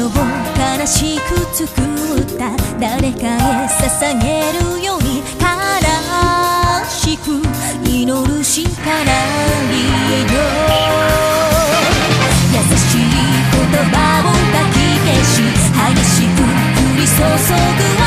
よう悲しく作った？誰かへ捧げるように悲しく祈るしかないよ。優しい言葉をかき消し激しく降り注ぐ